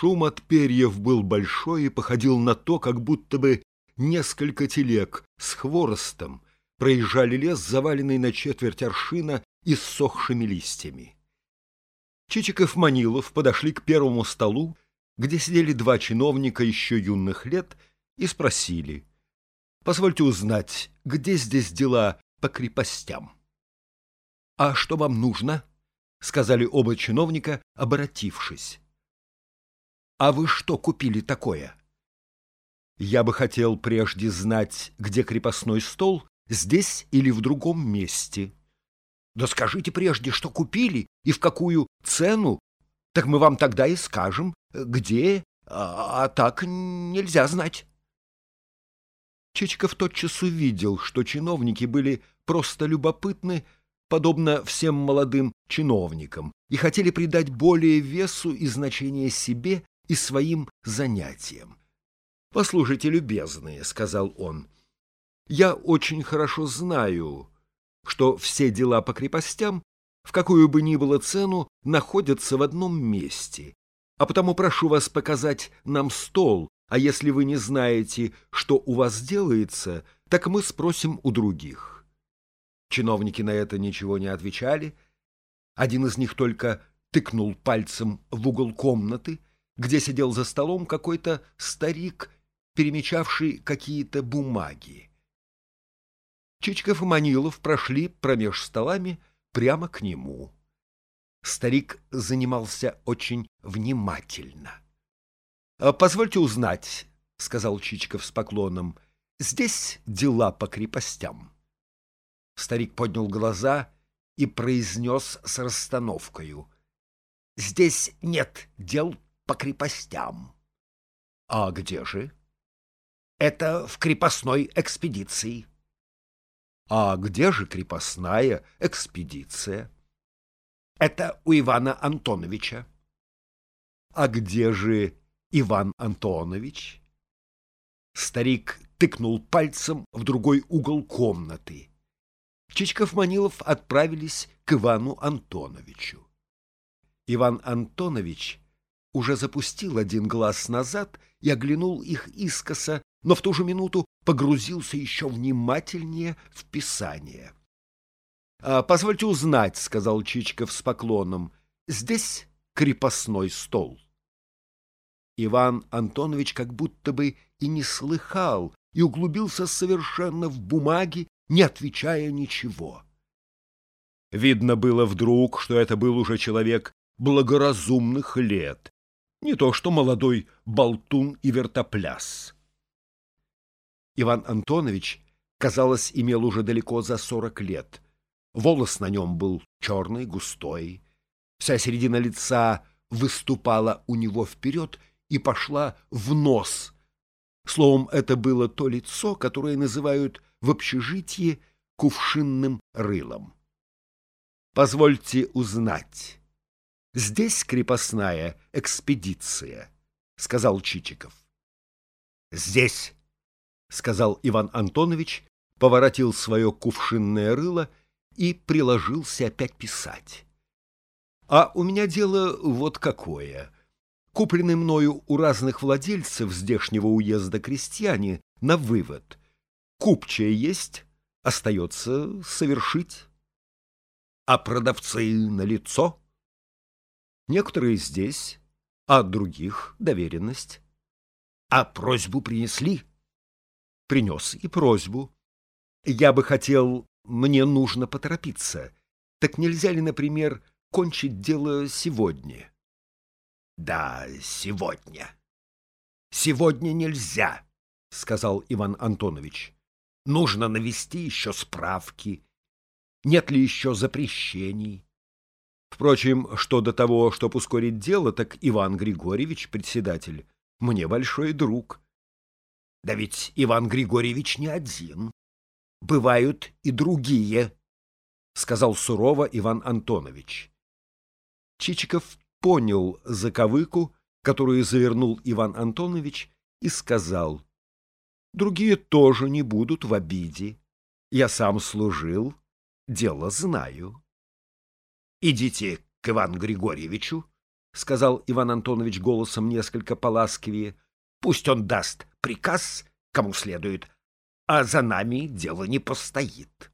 Шум от перьев был большой и походил на то, как будто бы несколько телег с хворостом проезжали лес, заваленный на четверть аршина и ссохшими листьями. Чичиков Манилов подошли к первому столу, где сидели два чиновника еще юных лет, и спросили. «Позвольте узнать, где здесь дела по крепостям?» «А что вам нужно?» — сказали оба чиновника, обратившись. «А вы что купили такое?» «Я бы хотел прежде знать, где крепостной стол, здесь или в другом месте». «Да скажите прежде, что купили и в какую цену, так мы вам тогда и скажем, где, а, а так нельзя знать». Чичиков тотчас увидел, что чиновники были просто любопытны, подобно всем молодым чиновникам, и хотели придать более весу и значение себе и своим занятиям. «Послушайте, любезные», — сказал он, — «я очень хорошо знаю, что все дела по крепостям, в какую бы ни было цену, находятся в одном месте, а потому прошу вас показать нам стол, а если вы не знаете, что у вас делается, так мы спросим у других». Чиновники на это ничего не отвечали. Один из них только тыкнул пальцем в угол комнаты, где сидел за столом какой-то старик, перемечавший какие-то бумаги. Чичков и Манилов прошли промеж столами прямо к нему. Старик занимался очень внимательно. — Позвольте узнать, — сказал Чичков с поклоном, — здесь дела по крепостям. Старик поднял глаза и произнес с расстановкою. — Здесь нет дел по крепостям. — А где же? — Это в крепостной экспедиции. — А где же крепостная экспедиция? — Это у Ивана Антоновича. — А где же Иван Антонович? Старик тыкнул пальцем в другой угол комнаты. Чичков-Манилов отправились к Ивану Антоновичу. Иван Антонович уже запустил один глаз назад и оглянул их искоса, но в ту же минуту погрузился еще внимательнее в писание. «А, — Позвольте узнать, — сказал Чичков с поклоном, — здесь крепостной стол. Иван Антонович как будто бы и не слыхал и углубился совершенно в бумаги, не отвечая ничего. Видно было вдруг, что это был уже человек благоразумных лет, не то что молодой болтун и вертопляс. Иван Антонович, казалось, имел уже далеко за сорок лет. Волос на нем был черный, густой. Вся середина лица выступала у него вперед и пошла в нос. Словом, это было то лицо, которое называют в общежитии кувшинным рылом. Позвольте узнать. Здесь крепостная экспедиция, сказал Чичиков. Здесь, сказал Иван Антонович, поворотил свое кувшинное рыло и приложился опять писать. А у меня дело вот какое. Куплены мною у разных владельцев здешнего уезда крестьяне на вывод купчая есть, остается совершить. А продавцы на лицо? Некоторые здесь, а других доверенность. А просьбу принесли? Принес и просьбу. Я бы хотел, мне нужно поторопиться. Так нельзя ли, например, кончить дело сегодня? Да, сегодня. Сегодня нельзя, сказал Иван Антонович. Нужно навести еще справки. Нет ли еще запрещений? Впрочем, что до того, чтоб ускорить дело, так Иван Григорьевич, председатель, мне большой друг. Да ведь Иван Григорьевич не один. Бывают и другие, — сказал сурово Иван Антонович. Чичиков понял заковыку, которую завернул Иван Антонович, и сказал — Другие тоже не будут в обиде. Я сам служил, дело знаю. Идите к Ивану Григорьевичу, — сказал Иван Антонович голосом несколько поласкивее. — Пусть он даст приказ, кому следует, а за нами дело не постоит.